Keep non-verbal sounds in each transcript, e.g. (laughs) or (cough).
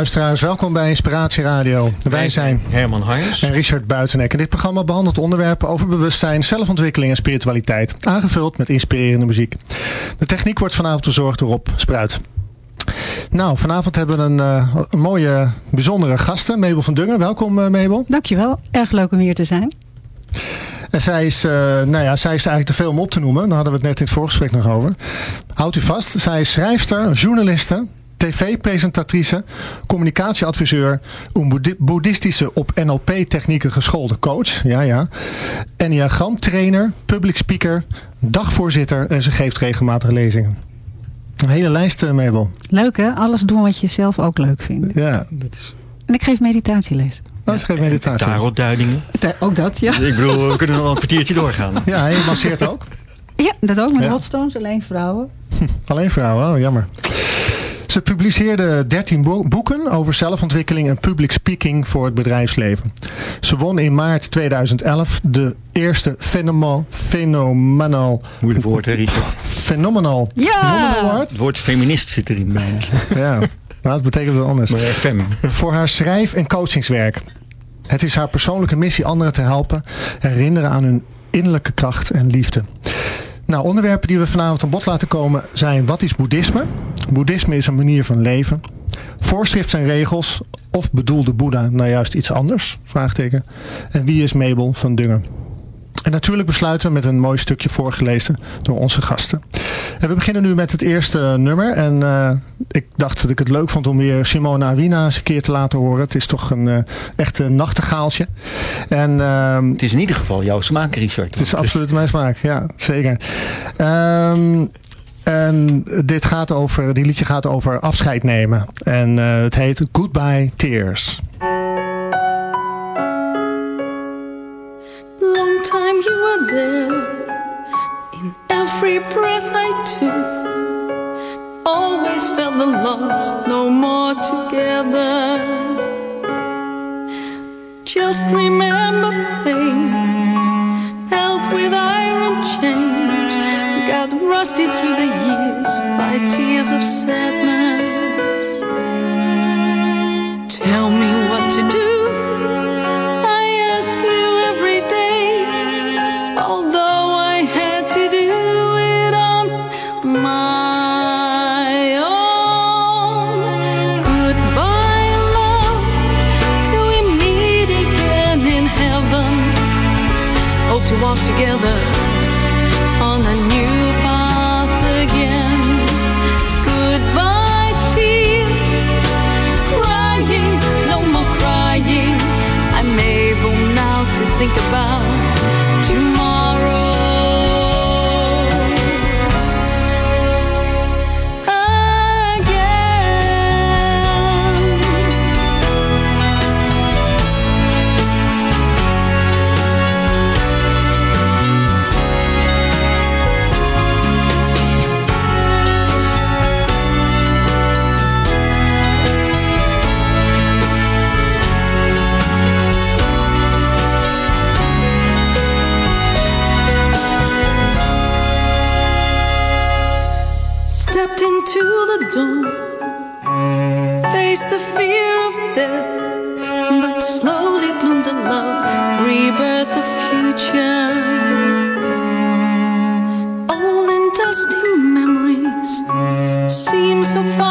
luisteraars, welkom bij Inspiratie Radio. Wij zijn Herman Harms. en Richard Buitenek. En dit programma behandelt onderwerpen over bewustzijn, zelfontwikkeling en spiritualiteit. Aangevuld met inspirerende muziek. De techniek wordt vanavond verzorgd door Rob Spruit. Nou, vanavond hebben we een, eh, een mooie, bijzondere gasten. Mabel van Dungen, welkom eh, Mabel. Dankjewel, erg leuk om hier te zijn. En zij is, eh, nou ja, zij is eigenlijk te veel om op te noemen. Daar hadden we het net in het voorgesprek nog over. Houdt u vast, zij is schrijfster, journaliste, tv-presentatrice, communicatieadviseur, een boeddhi- boeddhistische op NLP-technieken geschoolde coach, ja ja, enneagramtrainer, public speaker, dagvoorzitter en ze geeft regelmatig lezingen. Een hele lijst, eh, Mabel. Leuk hè, alles doen wat je zelf ook leuk vindt. Ja, Dat is En ik geef meditatieles. dat is geen meditatie. tarotduidingen. Ook dat, ja. Ik bedoel, we kunnen nog wel een kwartiertje doorgaan. Ja, en je masseert ook. Ja, dat ook met Ja. hotstones, alleen vrouwen. Alleen vrouwen, oh jammer. Ze publiceerde 13 bo- boeken over zelfontwikkeling en public speaking voor het bedrijfsleven. Ze won in maart 2011 de eerste Phenomenal, phenomenal, Moeilijk woord, hè, phenomenal, Ja! Het woord feminist zit erin bijna. Ja, nou, dat betekent wel anders. Maar fem. Voor haar schrijf- en coachingswerk. Het is haar persoonlijke missie anderen te helpen herinneren aan hun innerlijke kracht en liefde. Nou, onderwerpen die we vanavond aan bod laten komen zijn wat is boeddhisme? Boeddhisme is een manier van leven. Voorschriften en regels of bedoelde Boeddha nou juist iets anders? Vraagteken. En wie is Mabel van Dungen? En natuurlijk besluiten we met een mooi stukje voorgelezen door onze gasten. En we beginnen nu met het eerste nummer. En eh, ik dacht dat ik het leuk vond om weer Simona Awina eens een keer te laten horen. Het is toch een uh, echt een nachtegaaltje. En, ehm, Het is in ieder geval jouw smaak, Richard. het is absoluut mijn smaak, ja, zeker. Ehm, en dit gaat over, die liedje gaat over afscheid nemen. En uh, het heet Goodbye Tears. There in every breath I took. Always felt the loss, no more together. Just remember pain, held with iron chains, got rusty through the years by tears of sadness.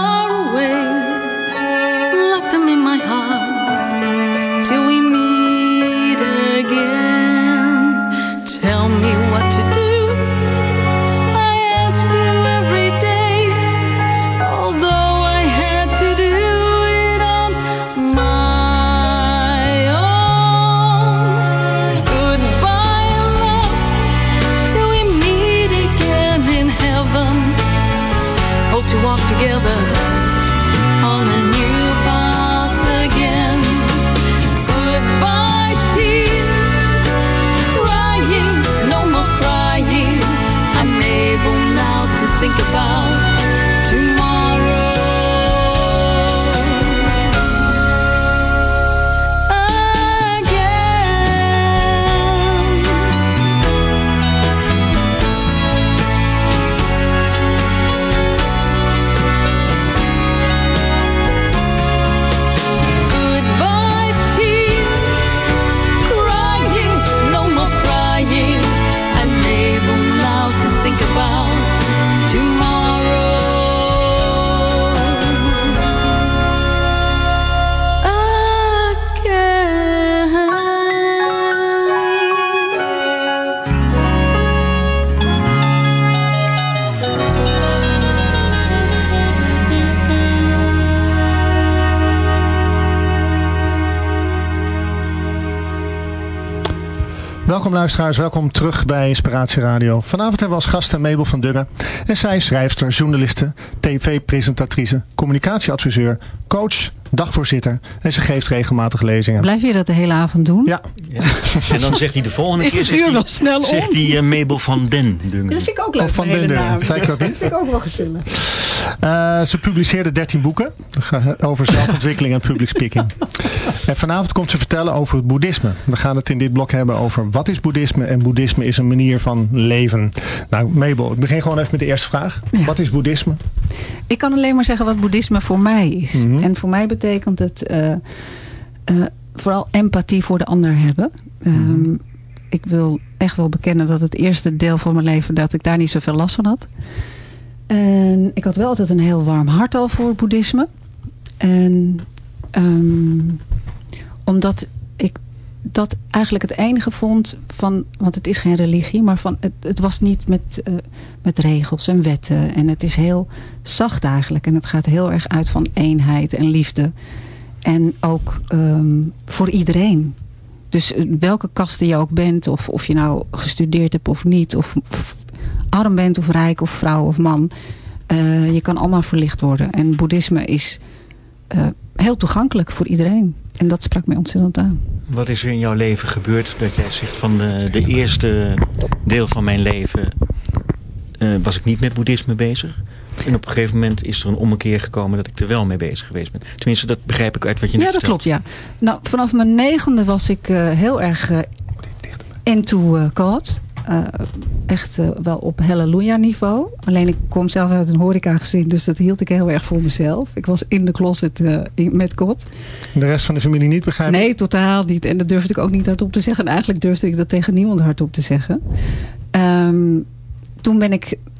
Far away. Welkom luisteraars, welkom terug bij Inspiratie Radio. Vanavond hebben we als gasten Mabel van Duggen. En zij is schrijfster, journaliste, tv-presentatrice, communicatieadviseur, coach, dagvoorzitter. En ze geeft regelmatig lezingen. Blijf je dat de hele avond doen? Ja, Ja. En dan zegt hij de volgende Is keer... het zegt uur hij- wel snel om? Zegt hij eh, Mabel van Den Dungen. Dat vind ik ook leuk. Of van naam. Zei ik dat (laughs) niet? Dat vind ik ook wel gezellig. Eh, ze publiceerde 13 boeken over zelfontwikkeling en public speaking. En vanavond komt ze vertellen over het boeddhisme. We gaan het in dit blok hebben over wat is boeddhisme en boeddhisme is een manier van leven. Nou Mabel, ik begin gewoon even met de eerste vraag. Ja. Wat is boeddhisme? Ik kan alleen maar zeggen wat boeddhisme voor mij is. Mhm. En voor mij betekent het eh, eh, vooral empathie voor de ander hebben. Ehm, Ik wil echt wel bekennen dat het eerste deel van mijn leven... dat ik daar niet zoveel last van had. En ik had wel altijd een heel warm hart al voor boeddhisme. En ehm, omdat dat eigenlijk het enige vond van... want het is geen religie, maar van, het, het was niet met, eh, met regels en wetten. En het is heel zacht eigenlijk. En het gaat heel erg uit van eenheid en liefde. En ook ehm, voor iedereen. Dus eh, welke kaste je ook bent, of, of je nou gestudeerd hebt of niet... of, arm bent of rijk of vrouw of man... eh, je kan allemaal verlicht worden. En boeddhisme is heel toegankelijk voor iedereen. En dat sprak mij ontzettend aan. Wat is er in jouw leven gebeurd dat jij zegt van de, de eerste deel van mijn leven eh, was ik niet met boeddhisme bezig. En op een gegeven moment is er een ommekeer gekomen dat ik er wel mee bezig geweest ben. Tenminste, dat begrijp ik uit wat je net Ja, dat vertelt. klopt, ja. Nou, vanaf mijn negende was ik eh, heel erg eh, into eh, God. Eh, echt eh, wel op halleluja niveau. Alleen ik kom zelf uit een horeca gezin, dus dat hield ik heel erg voor mezelf. Ik was in de closet eh, in- met God. De rest van de familie niet begrijpen? Nee, totaal niet. En dat durfde ik ook niet hardop te zeggen. En eigenlijk durfde ik dat tegen niemand hardop te zeggen. Ehm, toen ben ik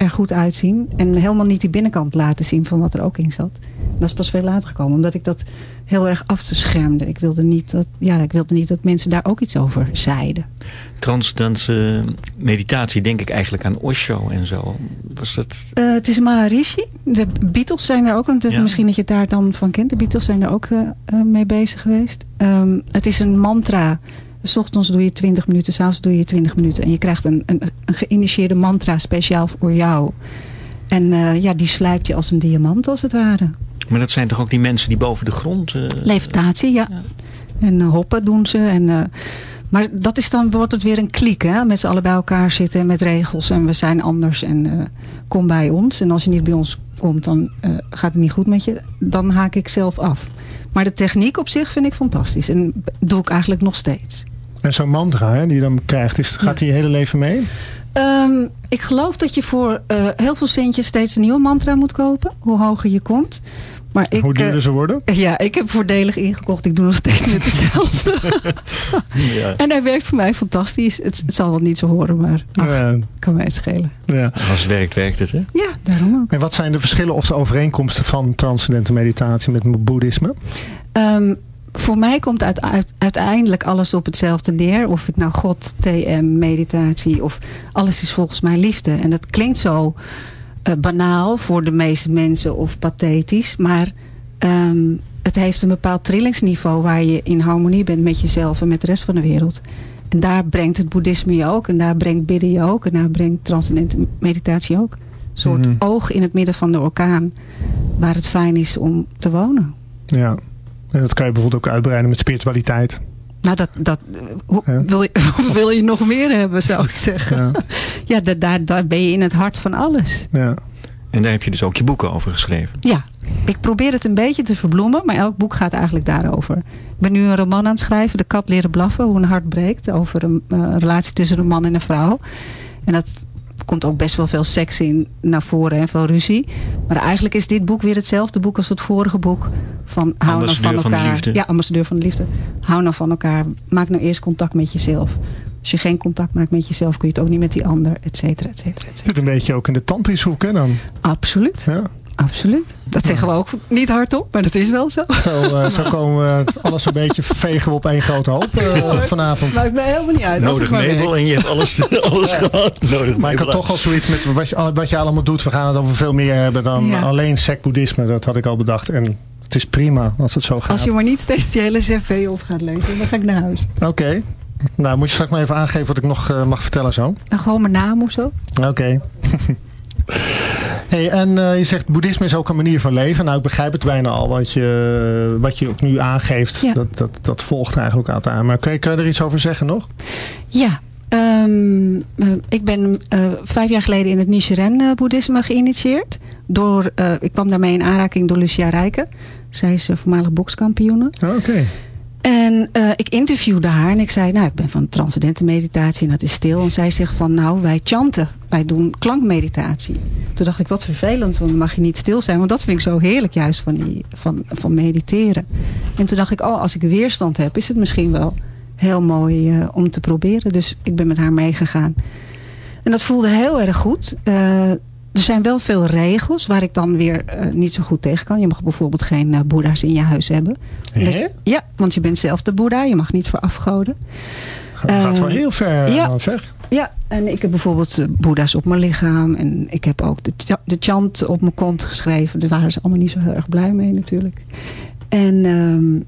er goed uitzien. En helemaal niet die binnenkant laten zien van wat er ook in zat. Dat is pas veel later gekomen. Omdat ik dat heel erg afschermde. Ik wilde niet dat, ja, ik wilde niet dat mensen daar ook iets over zeiden. Transcendense meditatie denk ik eigenlijk aan Osho en zo. Was dat... Eh, het is Maharishi. De Beatles zijn er ook. Want Ja. Misschien dat je het daar dan van kent. De Beatles zijn er ook eh, eh, mee bezig geweest. Ehm, het is een mantra. S ochtends doe je 20 minuten, s'avonds doe je 20 minuten. En je krijgt een, een, een geïnitieerde mantra speciaal voor jou. En eh, ja, die slijpt je als een diamant als het ware. Maar dat zijn toch ook die mensen die boven de grond... eh, Levitatie, ja. Ja. En eh, hoppen doen ze. En, maar dat is dan, wordt het weer een kliek, hè? Met z'n allen bij elkaar zitten en met regels. En we zijn anders en kom bij ons. En als je niet bij ons komt, dan gaat het niet goed met je. Dan haak ik zelf af. Maar de techniek op zich vind ik fantastisch. En doe ik eigenlijk nog steeds. En zo'n mantra hè, die je dan krijgt, is, gaat hij je hele leven mee? Ehm, ik geloof dat je voor eh, heel veel centjes steeds een nieuwe mantra moet kopen. Hoe hoger je komt. Maar ik, Hoe eh, duurder ze worden? (laughs) ja, ik heb voordelig ingekocht. Ik doe nog steeds net hetzelfde. (laughs) ja. En hij werkt voor mij fantastisch. Het, het zal wel niet zo horen, maar ach, Ja, kan mij het schelen. ja. Als het werkt, werkt het, hè? Ja, daarom ook. En wat zijn de verschillen of de overeenkomsten van transcendente meditatie met boeddhisme? Ehm, voor mij komt uit, uit- uiteindelijk alles op hetzelfde neer. Of ik nou God, TM, meditatie of alles is volgens mij liefde. En dat klinkt zo eh, banaal voor de meeste mensen of pathetisch. Maar ehm, het heeft een bepaald trillingsniveau waar je in harmonie bent met jezelf en met de rest van de wereld. En daar brengt het boeddhisme je ook. En daar brengt bidden je ook. En daar brengt transcendente meditatie ook. Een soort Mhm. oog in het midden van de orkaan. Waar het fijn is om te wonen. Ja. En dat kan je bijvoorbeeld ook uitbreiden met spiritualiteit. Nou, dat, dat, hoe, Ja. wil, je, (laughs) wil je nog meer hebben, zou ik zeggen. Ja. Ja, da- daar, daar ben je in het hart van alles. Ja. En daar heb je dus ook je boeken over geschreven. Ja, ik probeer het een beetje te verbloemen, maar elk boek gaat eigenlijk daarover. Ik ben nu een roman aan het schrijven, De kat leren blaffen, hoe een hart breekt. Over een eh, relatie tussen een man en een vrouw. En dat komt ook best wel veel seks in naar voren en veel ruzie. Maar eigenlijk is dit boek weer hetzelfde boek als het vorige boek. Van hou nou Ambassadeur van van de elkaar. liefde. Ja, ambassadeur van de liefde. Hou nou van elkaar. Maak nou eerst contact met jezelf. Als je geen contact maakt met jezelf, kun je het ook niet met die ander, et cetera, et cetera, et cetera. Zit een beetje ook in de tantrishoek, hè dan? Absoluut. Ja. Absoluut. Dat zeggen we ook niet hardop, maar dat is wel zo. Zo, uh, (laughs) zo komen we alles een beetje vegen we op één grote hoop uh, vanavond. Maakt mij helemaal niet uit. Nodig Mabel en je hebt alles, (laughs) alles gehad. Nodig maar ik had toch al zoiets met wat je, wat je allemaal doet. We gaan het over veel meer hebben dan ja. alleen sec-boeddhisme. Dat had ik al bedacht. En het is prima als het zo gaat. Als je maar niet steeds die hele cv op gaat lezen, dan ga ik naar huis. Oké. Okay. Nou, moet je straks maar even aangeven wat ik nog uh, mag vertellen zo. En gewoon mijn naam of zo. Oké. Okay. (laughs) Hey, en uh, je zegt boeddhisme is ook een manier van leven. Nou, ik begrijp het bijna al. Want je, wat je ook nu aangeeft, ja. dat, dat, dat volgt eigenlijk uit aan. Maar kun je, kun je er iets over zeggen nog? Ja. Um, uh, ik ben uh, vijf jaar geleden in het Nichiren boeddhisme geïnitieerd. Door, ik kwam daarmee in aanraking door Lucia Rijken. Zij is voormalig bokskampioene. Oh, Oké. Okay. En uh, ik interviewde haar en ik zei, nou ik ben van transcendente meditatie en dat is stil. En zij zegt van, nou wij chanten, wij doen klankmeditatie. Toen dacht ik, wat vervelend, want dan mag je niet stil zijn. Want dat vind ik zo heerlijk juist van, die, van, van mediteren. En toen dacht ik, oh als ik weerstand heb, is het misschien wel heel mooi uh, om te proberen. Dus ik ben met haar meegegaan. En dat voelde heel erg goed. Uh, er zijn wel veel regels waar ik dan weer uh, niet zo goed tegen kan. Je mag bijvoorbeeld geen uh, boeddha's in je huis hebben. He? Ja, want je bent zelf de boeddha. Je mag niet voor afgoden. Dat gaat wel heel ver, ja, zeg. Ja, en ik heb bijvoorbeeld boeddha's op mijn lichaam. En ik heb ook de, de chant op mijn kont geschreven. Daar waren ze allemaal niet zo heel erg blij mee natuurlijk. En... Um,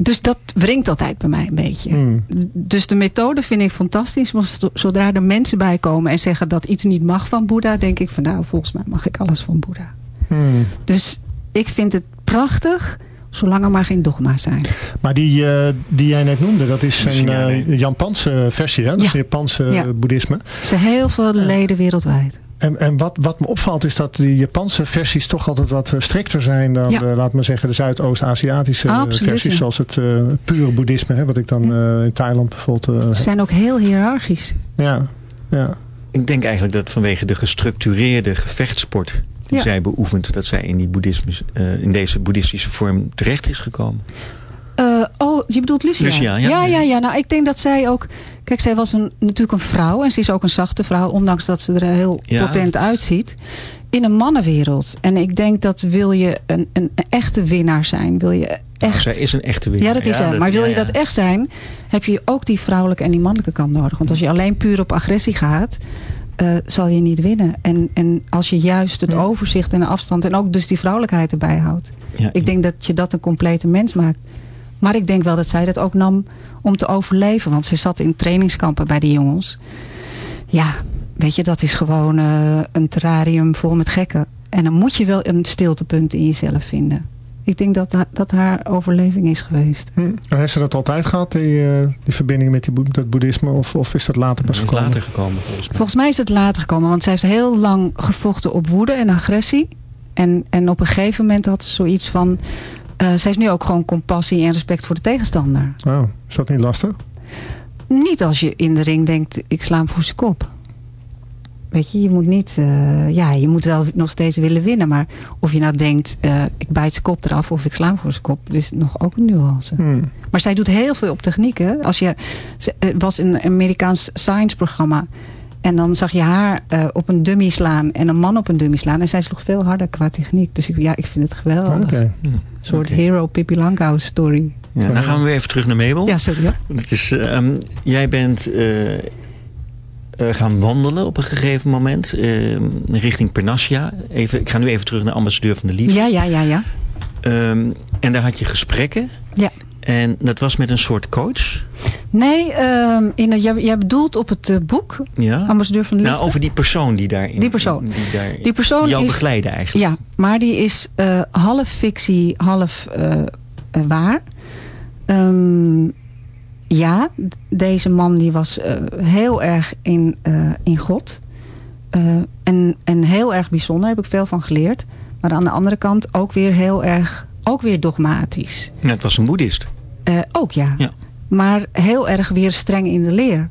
dus dat wringt altijd bij mij een beetje. Mm. Dus de methode vind ik fantastisch. Maar zodra er mensen bij komen en zeggen dat iets niet mag van Boeddha... denk ik van nou, volgens mij mag ik alles van Boeddha. Mm. Dus ik vind het prachtig... Zolang er maar geen dogma's zijn. Maar die, uh, die jij net noemde, dat is een uh, Japanse versie, hè? Dat ja. is Japanse ja. boeddhisme. Er zijn heel veel leden wereldwijd. En, en wat, wat me opvalt is dat die Japanse versies toch altijd wat strikter zijn dan, Ja. de, laat maar zeggen, de Zuidoost-Aziatische Absoluut, versies. Zoals het uh, pure boeddhisme, hè, wat ik dan uh, in Thailand bijvoorbeeld uh, Ze zijn ook heel hiërarchisch. Ja, ja. Ik denk eigenlijk dat vanwege de gestructureerde gevechtsport die Ja. zij beoefent, dat zij in, die boeddhisme, uh, in deze boeddhistische vorm terecht is gekomen. Uh, oh, je bedoelt Lucia? Lucia, ja. ja. Ja, ja. Nou, ik denk dat zij ook... Kijk, zij was een, natuurlijk een vrouw. En ze is ook een zachte vrouw. Ondanks dat ze er heel Ja, potent dat- uitziet. In een mannenwereld. En ik denk dat wil je een, een, een echte winnaar zijn. Wil je echt... Nou, zij is een echte winnaar. Ja, dat is zij. Maar wil ja, je ja. dat echt zijn, heb je ook die vrouwelijke en die mannelijke kant nodig. Want als je alleen puur op agressie gaat, eh, zal je niet winnen. En, en als je juist het Ja. overzicht en de afstand en ook dus die vrouwelijkheid erbij houdt. Ja, Ik denk dat je dat een complete mens maakt. Maar ik denk wel dat zij dat ook nam om te overleven. Want ze zat in trainingskampen bij die jongens. Ja, weet je, dat is gewoon eh, een terrarium vol met gekken. En dan moet je wel een stiltepunt in jezelf vinden. Ik denk dat dat haar overleving is geweest. Hm. En heeft ze dat altijd gehad, die, uh, die verbinding met die dat boeddhisme? Of, of is dat later pas Dat is gekomen? later gekomen volgens mij. Volgens mij is het later gekomen. Want zij heeft heel lang gevochten op woede en agressie. En, en op een gegeven moment had ze zoiets van... Uh, zij is nu ook gewoon compassie en respect voor de tegenstander. Oh, is dat niet lastig? Niet als je in de ring denkt, ik sla hem voor zijn kop. Weet je, je moet niet... Uh, ja, je moet wel nog steeds willen winnen. Maar of je nou denkt, uh, ik bijt zijn kop eraf of ik sla hem voor zijn kop. Dat is nog ook een nuance. Hmm. Maar zij doet heel veel op technieken. Als je, ze was in een Amerikaans science programma. En dan zag je haar uh, op een dummy slaan en een man op een dummy slaan. En zij is nog veel harder qua techniek. Dus ik, ja, ik vind het geweldig. Okay. Een soort Okay. hero Pippi Langkous story. Ja, dan gaan we weer even terug naar Mabel. Ja, sorry. Ja. Dat is, um, jij bent uh, uh, gaan wandelen op een gegeven moment uh, richting Pernassia. Even, ik ga nu even terug naar ambassadeur van de Liefde. Ja, ja, ja, ja. Um, en daar had je gesprekken. Ja. En dat was met een soort coach? Nee, um, in, jij, jij bedoelt op het uh, boek, ja. ambassadeur van de Liefde. Nou, over die persoon die daarin... Die persoon. Die, daar, die persoon jou is, begeleiden eigenlijk. Ja, maar die is uh, half fictie, half uh, waar. Um, ja, deze man die was heel erg in, in God. En, en heel erg bijzonder, heb ik veel van geleerd. Maar aan de andere kant ook weer heel erg, ook weer dogmatisch. Ja, het was een boeddhist. Uh, ook ja. ja. Maar heel erg weer streng in de leer.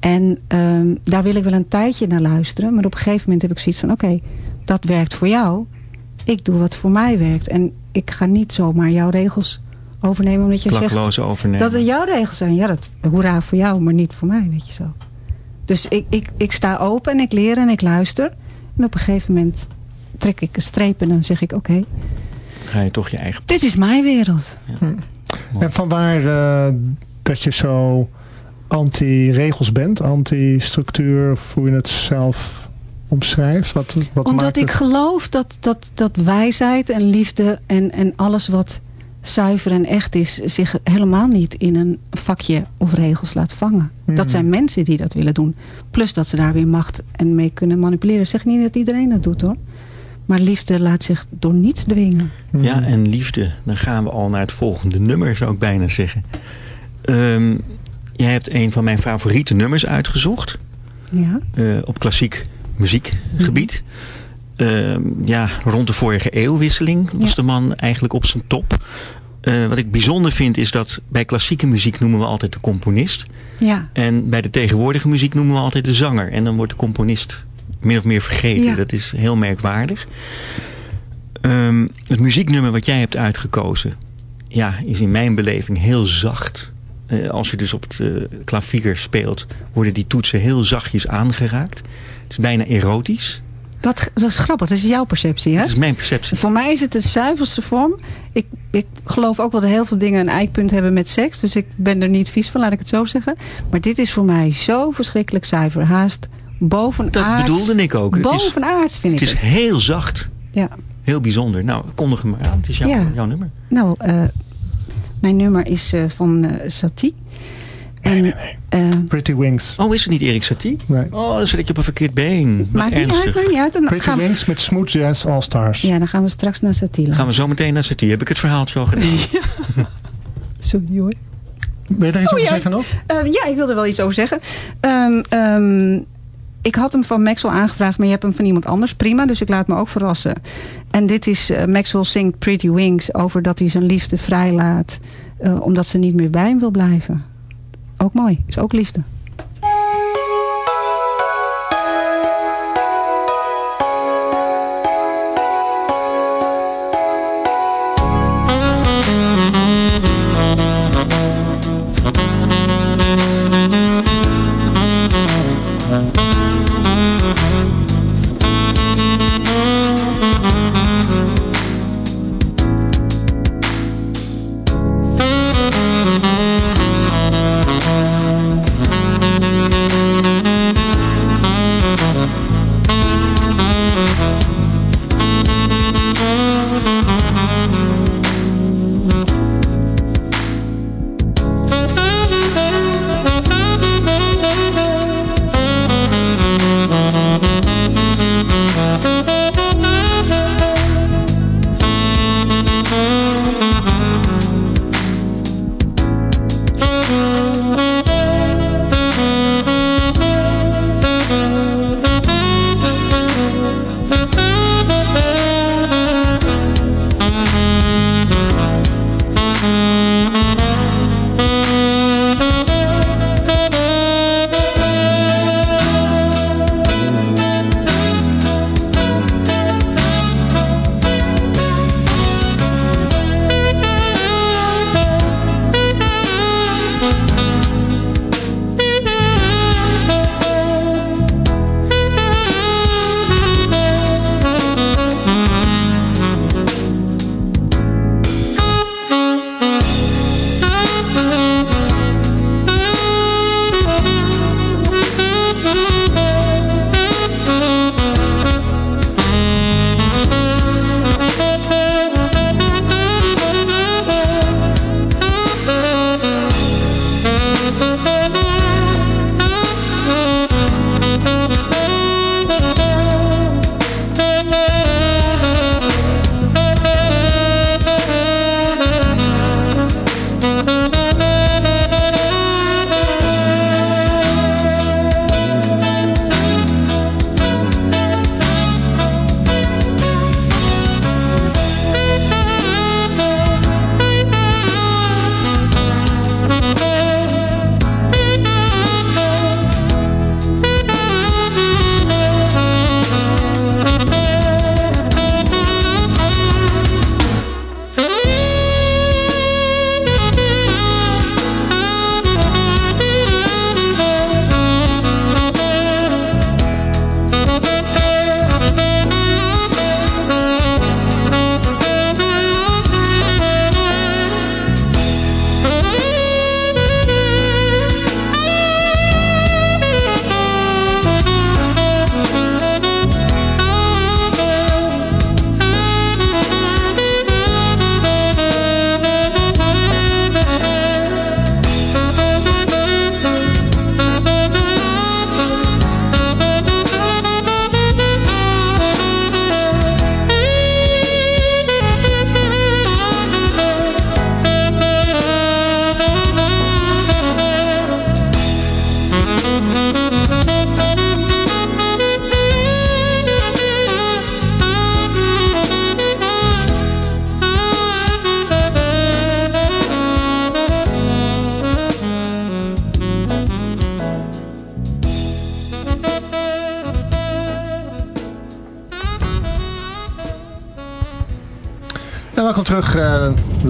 En um, daar wil ik wel een tijdje naar luisteren. Maar op een gegeven moment heb ik zoiets van... oké, okay, dat werkt voor jou. Ik doe wat voor mij werkt. En ik ga niet zomaar jouw regels overnemen. Omdat je zegt overnemen. dat het jouw regels zijn. Ja, dat hoera voor jou, maar niet voor mij, weet je zo. Dus ik, ik, ik sta open en ik leer en ik luister. En op een gegeven moment trek ik een streep en dan zeg ik... Oké, Ga je toch je eigen... dit is mijn wereld. En van waar eh, dat je zo anti-regels bent, anti-structuur, of hoe je het zelf omschrijft? Wat, wat Omdat maakt ik het- geloof dat, dat, dat wijsheid en liefde en, en alles wat zuiver en echt is... zich helemaal niet in een vakje of regels laat vangen. Mhm. Dat zijn mensen die dat willen doen. Plus dat ze daar weer macht en mee kunnen manipuleren. Ik zeg niet dat iedereen dat doet hoor. Maar liefde laat zich door niets dwingen. Mhm. Ja, en liefde. Dan gaan we al naar het volgende nummer, zou ik bijna zeggen. Ehm, jij hebt een van mijn favoriete nummers uitgezocht. Ja. eh, op klassiek muziekgebied. Ehm, ja, rond de vorige eeuwwisseling was Ja. de man eigenlijk op zijn top. Eh, wat ik bijzonder vind is dat bij klassieke muziek noemen we altijd de componist. Ja. En bij de tegenwoordige muziek noemen we altijd de zanger. En dan wordt de componist min of meer vergeten. Ja. Dat is heel merkwaardig. Ehm, het muzieknummer wat jij hebt uitgekozen... Ja, is in mijn beleving heel zacht. Eh, als je dus op het eh, klavier speelt... worden die toetsen heel zachtjes aangeraakt. Het is bijna erotisch. Wat, dat is grappig, dat is jouw perceptie hè? Dat is mijn perceptie. Voor mij is het de zuiverste vorm. Ik, ik geloof ook wel dat heel veel dingen een eikpunt hebben met seks. Dus ik ben er niet vies van, laat ik het zo zeggen. Maar dit is voor mij zo verschrikkelijk zuiver. Haast bovenaards. Dat bedoelde ik ook. Het is, Bovenaards vind het ik is het. heel zacht. Ja. Heel bijzonder. Nou, kondig hem maar aan. Het is jouw, Ja. jouw nummer. Nou, eh, mijn nummer is eh, van eh, Satie. En, eh, Pretty Wings. Oh, is het niet Erik Satie? Nee. Oh, dan zit ik op een verkeerd been. Maakt niet uit, maakt niet uit. Dan Pretty gaan, we- Wings met Smooth Jazz All Stars. ja, dan gaan we straks naar Satie. Gaan we zo meteen naar Satie. Heb ik het verhaaltje al gedaan? (laughs) Sorry hoor. Wil je daar iets Oh, over ja. zeggen nog? Ja, ik wilde er wel iets over zeggen. Ehm, ehm, ik had hem van Maxwell aangevraagd, maar je hebt hem van iemand anders. Prima, dus ik laat me ook verrassen. En dit is, eh, Maxwell Pretty Wings over dat hij zijn liefde vrijlaat. eh, omdat ze niet meer bij hem wil blijven. Ook mooi, is ook liefde.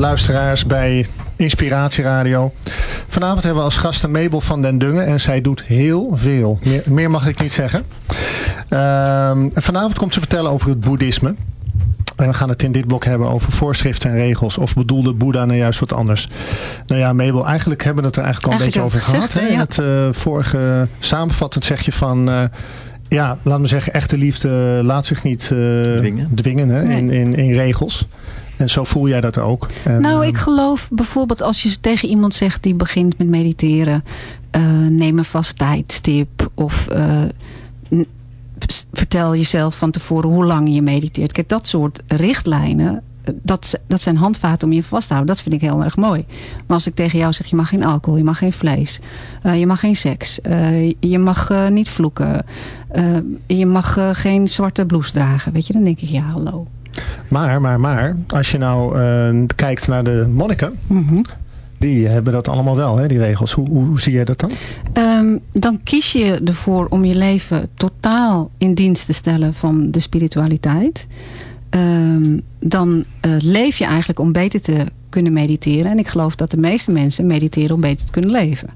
Luisteraars, bij Inspiratieradio. Vanavond hebben we als gasten Mabel van den Dungen en zij doet heel veel. Meer, meer mag ik niet zeggen. Uh, vanavond komt ze vertellen over het boeddhisme. En we gaan het in dit blok hebben over voorschriften en regels. Of bedoelde Boeddha nou juist wat anders? Nou ja, Mabel, eigenlijk hebben we het er eigenlijk al een beetje over gehad. In het uh, vorige samenvattend zeg je van... Uh, ja, laat me zeggen, echte liefde laat zich niet uh, dwingen, dwingen hè? Nee. In, in, in regels. En zo voel jij dat ook? En, nou, ik geloof bijvoorbeeld als je tegen iemand zegt die begint met mediteren. Uh, neem een vast tijdstip. Of uh, vertel jezelf van tevoren hoe lang je mediteert. Kijk, dat soort richtlijnen. Dat, dat zijn handvaten om je vast te houden. Dat vind ik heel erg mooi. Maar als ik tegen jou zeg, je mag geen alcohol, je mag geen vlees. Uh, je mag geen seks. je mag niet vloeken. je mag geen zwarte blouse dragen. Weet je, dan denk ik, ja hallo. Maar, maar, maar, als je nou kijkt naar de monniken, mm -hmm. die hebben dat allemaal wel, hè, die regels. Hoe, hoe, hoe zie jij dat dan? Um, dan kies je ervoor om je leven totaal in dienst te stellen van de spiritualiteit. Um, dan uh, leef je eigenlijk om beter te kunnen mediteren. En ik geloof dat de meeste mensen mediteren om beter te kunnen leven.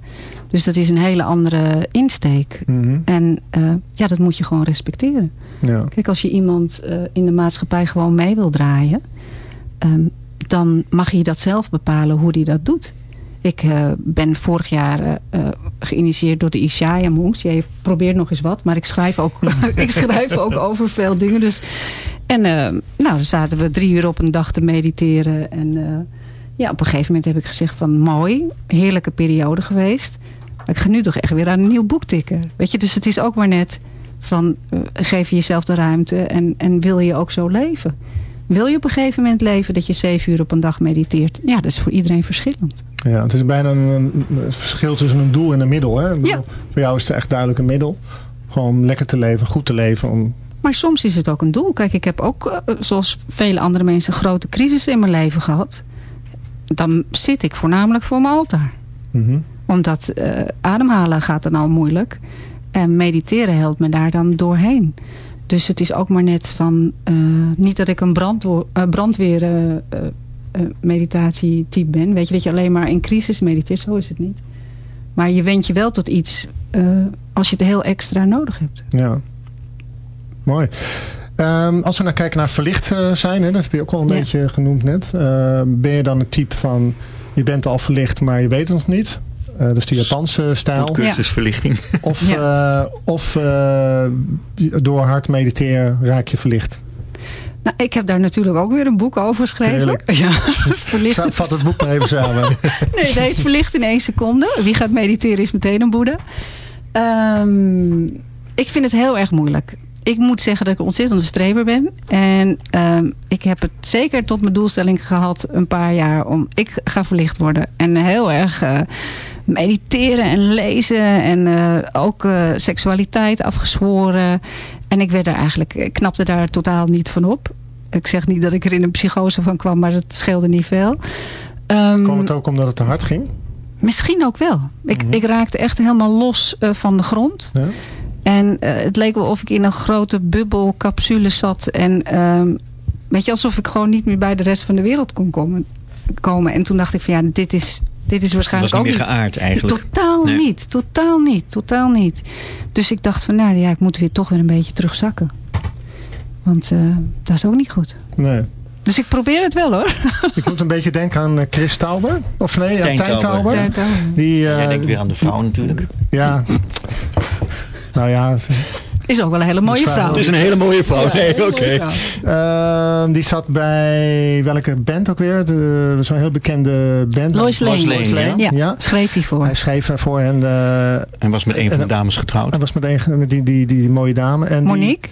Dus dat is een hele andere insteek. Mm -hmm. En uh, ja, dat moet je gewoon respecteren. Ja. Kijk, als je iemand uh, in de maatschappij gewoon mee wil draaien... Um, dan mag je dat zelf bepalen hoe die dat doet. Ik uh, ben vorig jaar uh, geïnitieerd door de Ishaya Monks. Jij probeert nog eens wat, maar ik schrijf ook, (laughs) ik schrijf ook over veel dingen. Dus, en nou, dan zaten we drie uur op een dag te mediteren. En ja, op een gegeven moment heb ik gezegd van mooi, heerlijke periode geweest. Maar ik ga nu toch echt weer aan een nieuw boek tikken. Weet je, dus het is ook maar net van geef je jezelf de ruimte en, en wil je ook zo leven. Wil je op een gegeven moment leven dat je zeven uur op een dag mediteert? Ja, dat is voor iedereen verschillend. Ja, het is bijna een, een verschil tussen een doel en een middel. Hè? Bedoel, ja. Voor jou is het echt duidelijk een middel. Gewoon om lekker te leven, goed te leven. Om... Maar soms is het ook een doel. Kijk, ik heb ook, uh, zoals vele andere mensen, grote crisis in mijn leven gehad. Dan zit ik voornamelijk voor mijn altaar. Mm -hmm. Omdat uh, ademhalen gaat dan al moeilijk. En mediteren helpt me daar dan doorheen. Dus het is ook maar net van... Uh, niet dat ik een uh, brandweer uh, meditatietype ben. Weet je, dat je alleen maar in crisis mediteert. Zo is het niet. Maar je wendt je wel tot iets als je het heel extra nodig hebt. Ja, mooi. Um, als we nou kijken naar verlicht zijn, hè, dat heb je ook al een ja. beetje genoemd net. ben je dan het type van, je bent al verlicht, maar je weet het nog niet? Uh, dus de Japanse stijl. Cursusverlichting. Ja. Of, ja. uh, of uh, door hard mediteren raak je verlicht. Nou, ik heb daar natuurlijk ook weer een boek over geschreven. Ja, (laughs) verlicht. Vat het boek maar even samen. (laughs) nee, het heet Verlicht in één seconde. Wie gaat mediteren is meteen een boeddha. Um, ik vind het heel erg moeilijk. Ik moet zeggen dat ik een ontzettende streber ben. En um, ik heb het zeker tot mijn doelstelling gehad een paar jaar om... Ik ga verlicht worden. En heel erg... Uh, mediteren en lezen en uh, ook uh, seksualiteit afgezworen. En ik werd er eigenlijk, ik knapte daar totaal niet van op. Ik zeg niet dat ik er in een psychose van kwam, maar het scheelde niet veel. Um, Kwam het ook omdat het te hard ging? Misschien ook wel. Ik, mm -hmm. ik raakte echt helemaal los uh, van de grond. Ja. En het leek wel of ik in een grote bubbelcapsule zat. En um, weet je, alsof ik gewoon niet meer bij de rest van de wereld kon komen. komen. En toen dacht ik van ja, dit is, dit is waarschijnlijk was niet ook meer geaard eigenlijk. Totaal nee. niet, totaal niet, totaal niet. Dus ik dacht van nou ja, ik moet weer toch weer een beetje terugzakken. Want uh, dat is ook niet goed. Nee. Dus ik probeer het wel hoor. (laughs) Ik moet een beetje denken aan Chris Tauber. Of nee, aan Tijn Tauber. Die, uh, Jij denkt weer aan de vrouw natuurlijk. Ja. (laughs) nou ja, is ook wel een hele mooie vrouw. Het is een hele mooie vrouw. Ja, nee, oké. Okay. Uh, die zat bij welke band ook weer? Zo'n heel bekende band. Lois Lane. Lois Lane, ja. ja. Schreef hij voor. Hij schreef voor hen. Uh, en was met een van de dames getrouwd. Hij was met, een, met die, die, die, die mooie dame. En Monique.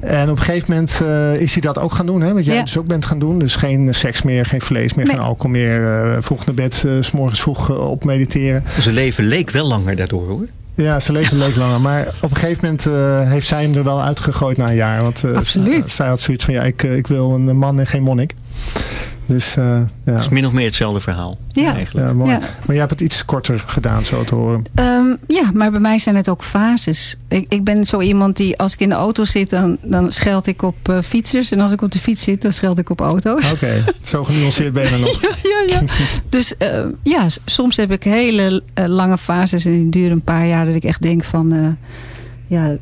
Die, en op een gegeven moment uh, is hij dat ook gaan doen. Hè, wat jij ja. dus ook bent gaan doen. Dus geen seks meer, geen vlees meer, nee. geen alcohol meer. Uh, vroeg naar bed, s morgens vroeg op mediteren. Zijn leven leek wel langer daardoor hoor. Ja, ze leven leek langer. Maar op een gegeven moment uh, heeft zij hem er wel uitgegooid na een jaar. Want uh, Absoluut. zij had zoiets van, ja, ik, ik wil een man en geen monnik. Dus, uh, ja. Het is min of meer hetzelfde verhaal. Ja, eigenlijk. Ja, mooi. Ja. Maar jij hebt het iets korter gedaan, zo te horen. Um, ja, maar bij mij zijn het ook fases. Ik, ik ben zo iemand die, als ik in de auto zit, dan, dan scheld ik op uh, fietsers. En als ik op de fiets zit, dan scheld ik op auto's. Oké, okay. zo genuanceerd ben je dan nog. ja, (laughs) ja, ja. dus uh, ja, soms heb ik hele lange fases en die duren een paar jaar dat ik echt denk van... ja,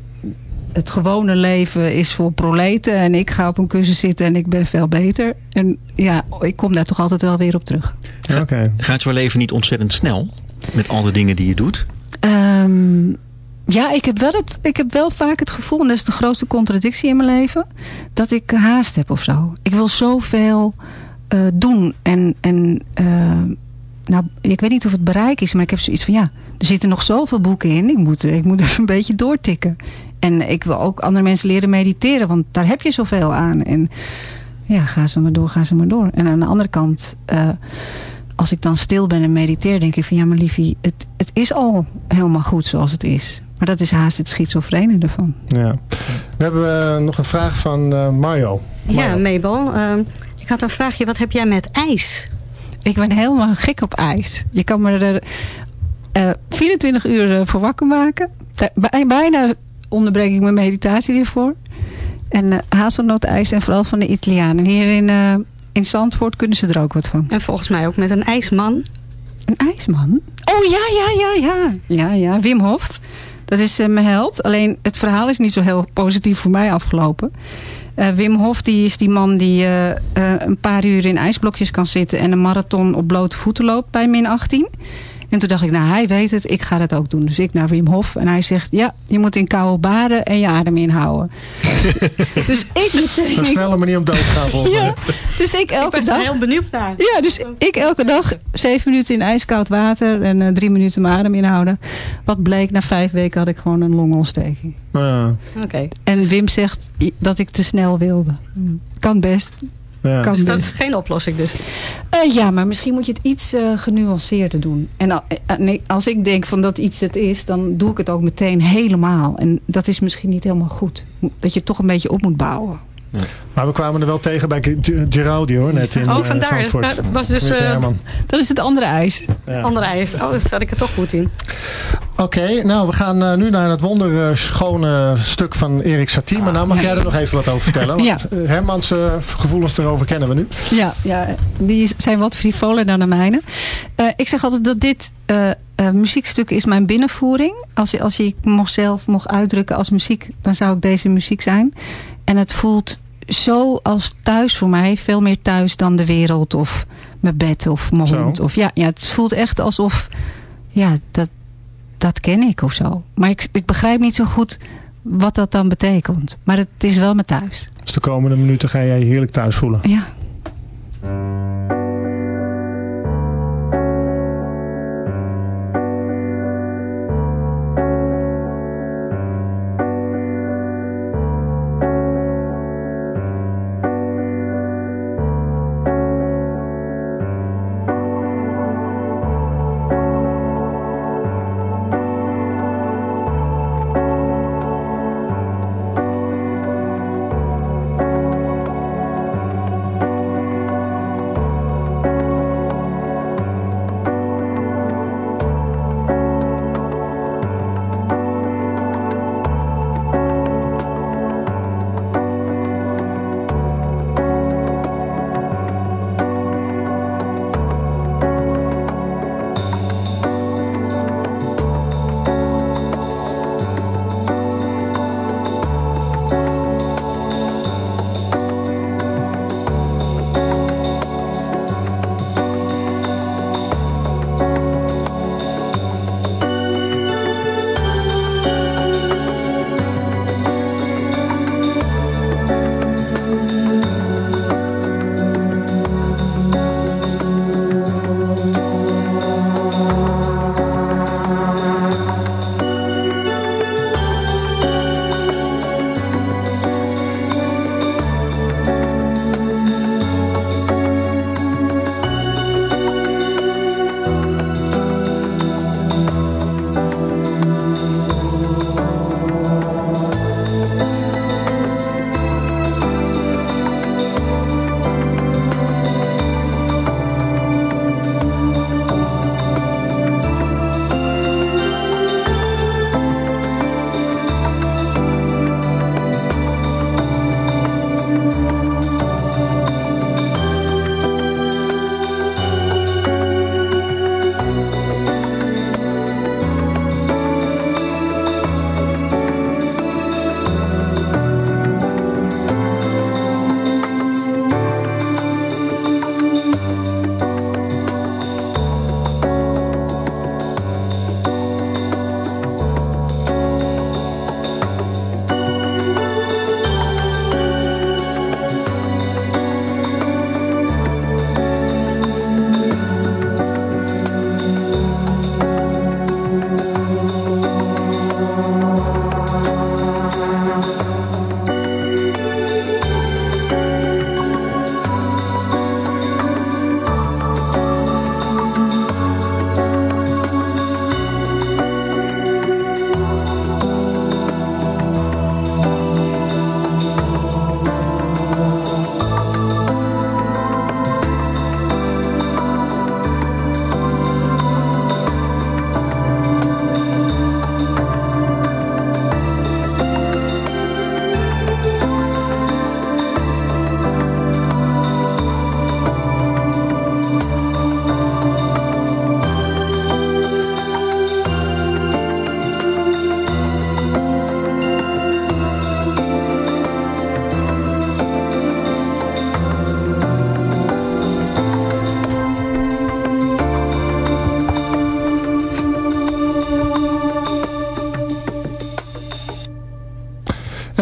het gewone leven is voor proleten. En ik ga op een kussen zitten en ik ben veel beter. En ja, ik kom daar toch altijd wel weer op terug. Oké. Okay. Gaat jouw leven niet ontzettend snel? Met al de dingen die je doet? Um, ja, ik heb, wel het, ik heb wel vaak het gevoel, en dat is de grootste contradictie in mijn leven, dat ik haast heb of zo. Ik wil zoveel uh, doen. En, en uh, nou, ik weet niet of het bereik is, maar ik heb zoiets van ja, er zitten nog zoveel boeken in. Ik moet, ik moet even een beetje doortikken. En ik wil ook andere mensen leren mediteren, want daar heb je zoveel aan. En ja, ga ze maar door, ga ze maar door. En aan de andere kant, uh, als ik dan stil ben en mediteer, denk ik van ja, maar liefie, het, het is al helemaal goed zoals het is. Maar dat is haast het schizofrene ervan. Ja. We hebben uh, nog een vraag van uh, Mario. Mario. Ja, Mabel. Uh, ik had een vraagje. Wat heb jij met ijs? Ik ben helemaal gek op ijs. Je kan me er uh, 24 uur voor wakker maken. bijna onderbreek ik mijn meditatie hiervoor. En uh, hazelnootijs en vooral van de Italianen. Hier in, uh, in Zandvoort kunnen ze er ook wat van. En volgens mij ook met een ijsman. Een ijsman? Oh ja, ja, ja, ja. Ja, ja. Wim Hof. Dat is uh, mijn held. Alleen het verhaal is niet zo heel positief voor mij afgelopen. Uh, Wim Hof die is die man die uh, een paar uur in ijsblokjes kan zitten... en een marathon op blote voeten loopt bij min 18. En toen dacht ik, nou hij weet het, ik ga dat ook doen. Dus ik naar Wim Hof en hij zegt, ja, je moet in koude baden en je adem inhouden. (laughs) dus ik meteen... Een snelle manier om dood te gaan volgens ja, Dus ik elke ik dag... heel benieuwd naar. Ja, dus ik elke dag zeven minuten in ijskoud water en uh, drie minuten mijn adem inhouden. Wat bleek, na vijf weken had ik gewoon een longontsteking. Uh. Oké. Okay. En Wim zegt dat ik te snel wilde. Kan best. Ja. Kan dus dat best. is geen oplossing dus? Uh, ja, maar misschien moet je het iets uh, genuanceerder doen. En al, uh, nee, als ik denk van dat iets het is, dan doe ik het ook meteen helemaal. En dat is misschien niet helemaal goed. Dat je het toch een beetje op moet bouwen. Ja. Maar we kwamen er wel tegen bij Geraldi hoor, net in oh, uh, vandaar. Zandvoort. Dat was dus, uh, dat is het andere ijs. Ja. Andere ijs. Oh, daar zat ik er toch goed in. Oké, okay, nou we gaan uh, nu naar het wonderschone stuk van Erik Satie. Maar nou mag ja. jij er nog even wat over vertellen. Want Ja. Hermans gevoelens erover kennen we nu. Ja, ja, die zijn wat frivoler dan de mijne. Ik zeg altijd dat dit uh, muziekstuk is mijn binnenvoering. Als, als je mocht zelf mocht uitdrukken als muziek, dan zou ik deze muziek zijn. En het voelt zo als thuis voor mij. Veel meer thuis dan de wereld of mijn bed of mijn Zo. hond. Of, ja, ja, het voelt echt alsof, ja, dat, dat ken ik of zo. Maar ik, ik begrijp niet zo goed wat dat dan betekent. Maar het is wel mijn thuis. Dus de komende minuten ga jij je heerlijk thuis voelen. Ja.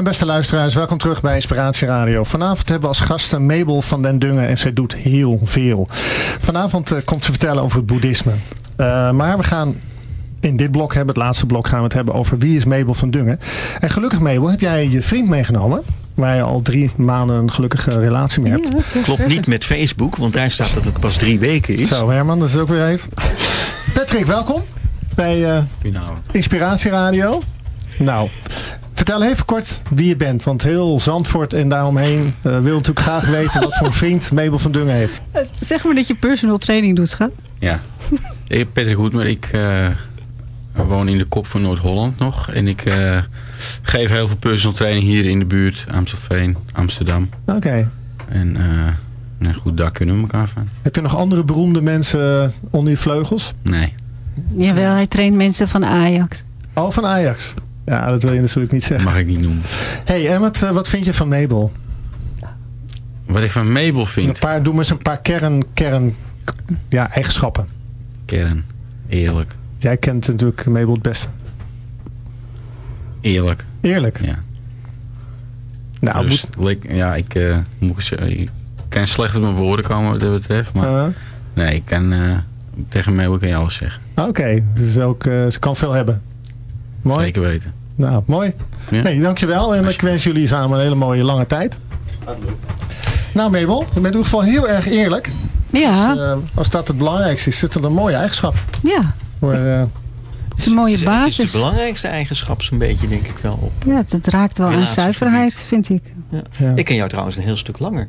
Beste luisteraars, welkom terug bij Inspiratie Radio. Vanavond hebben we als gasten Mabel van den Dungen en zij doet heel veel. Vanavond uh, komt ze vertellen over het boeddhisme. Uh, maar we gaan in dit blok hebben, het laatste blok, gaan we het hebben over wie is Mabel van Dungen. En gelukkig Mabel, heb jij je vriend meegenomen? Waar je al drie maanden een gelukkige relatie mee hebt. Ja, Klopt niet met Facebook, want daar staat dat het pas drie weken is. Zo Herman, dat is ook weer heet. Patrick, welkom bij uh, Inspiratie Radio. Nou, vertel even kort wie je bent. Want heel Zandvoort en daaromheen uh, wil natuurlijk graag weten wat voor vriend Mabel van Dungen heeft. Zeg maar dat je personal training doet, schat. Ja, ik ben Patrick Hoedmer. Ik uh, woon in de kop van Noord-Holland nog. En ik uh, geef heel veel personal training hier in de buurt. Amstelveen, Amsterdam. Oké. Okay. En nou goed, daar kunnen we elkaar van. Heb je nog andere beroemde mensen onder je vleugels? Nee. Jawel, hij traint mensen van Ajax. Oh, van Ajax. Ja, dat wil je natuurlijk niet zeggen. Mag ik niet noemen. hey, en wat, wat vind je van Mabel? Wat ik van Mabel vind? Een paar, doe maar eens een paar kern, kern ja, eigenschappen. Kern. Eerlijk. Jij kent natuurlijk Mabel het beste. Eerlijk. Eerlijk? Ja. Nou, dus, moet... ja, ik, uh, moet, ik kan slecht op mijn woorden komen wat dat betreft. Maar uh -huh. nee, ik kan, uh, tegen Mabel kan je alles zeggen. Oké, okay, dus ook, ze kan veel hebben. Mooi. Zeker weten. Nou, mooi. Ja. Nee, dankjewel. En ik wens jullie samen een hele mooie lange tijd. Nou Mabel, je bent in ieder geval heel erg eerlijk. Ja. Dus, uh, als dat het belangrijkste is, zit er een mooie eigenschap. Ja. Voor, uh, het is een mooie basis. Het is de belangrijkste eigenschap zo'n beetje, denk ik wel. Op ja, het raakt wel aan zuiverheid, vind ik. Ja. Ja. Ik ken jou trouwens een heel stuk langer.